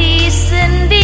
sadari sendiri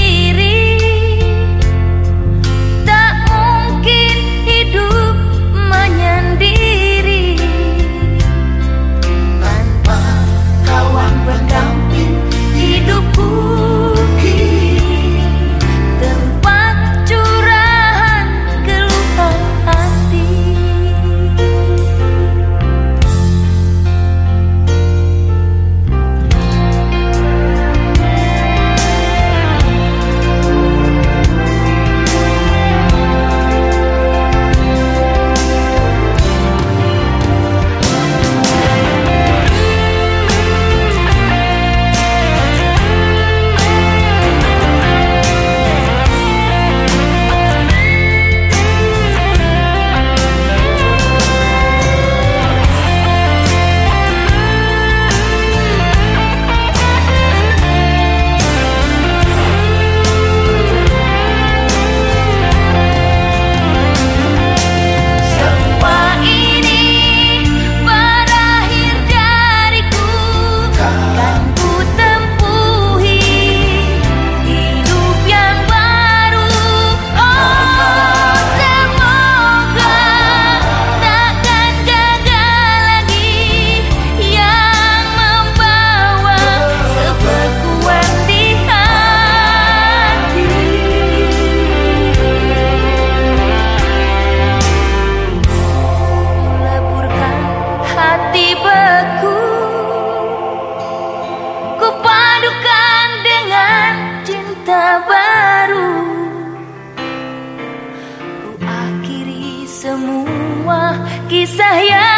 Kisah yang